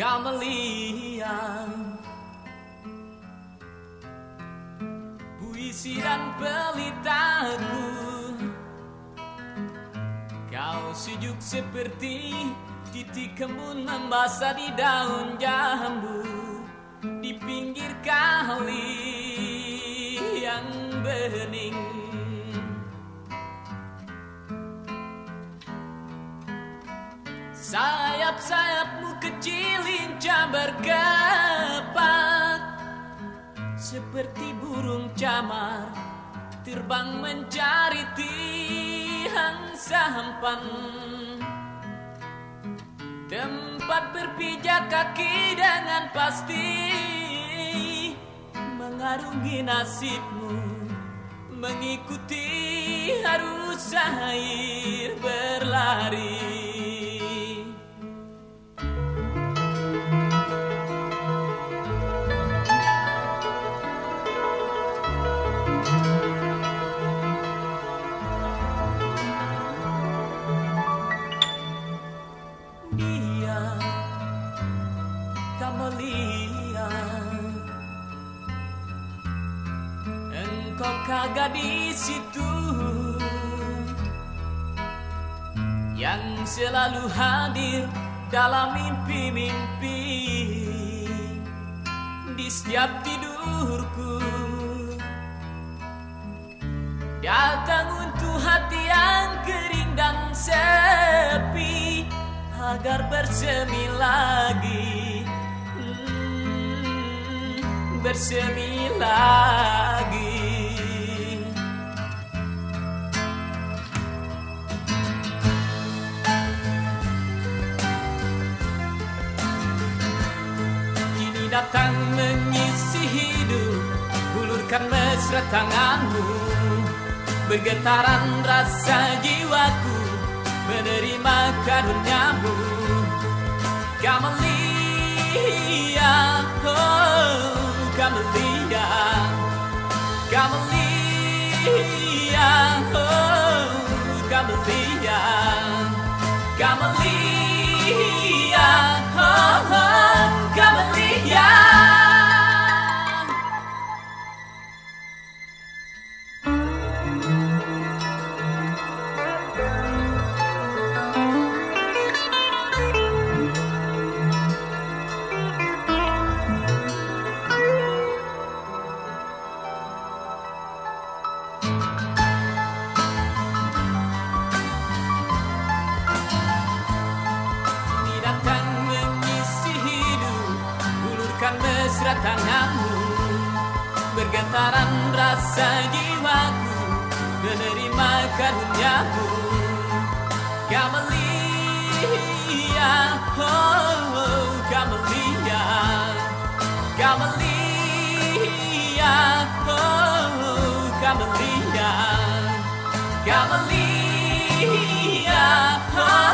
Kamelia Puisi dan pelitaku Kau sejuk seperti titik kembun membasah di daun jambu. Di pinggir kali yang bening Sayap-sayapmu kecil lincah berkepak Seperti burung camar Terbang mencari tiang sampan. Tempat berpijak kaki dengan pasti Mengarungi nasibmu Mengikuti arus air berlari dia tak engkau kagak di situ. Yang selalu hadir dalam mimpi-mimpi. Di setiap tidurku agar bersemi lagi. Hmm, bersemi lagi. Kini datang mengisi hidup hulurkan mesra tanganmu. Bergetaran rasa jiwaku menerima karuniamu Kamelia oh Kamelia Kamelia oh Kamelia Kamelia mesra tanganmu Bergetaran rasa jiwaku Menerima karuniamu Kamelia oh, oh Kamelia Kamelia oh, oh Kamelia Kamelia oh,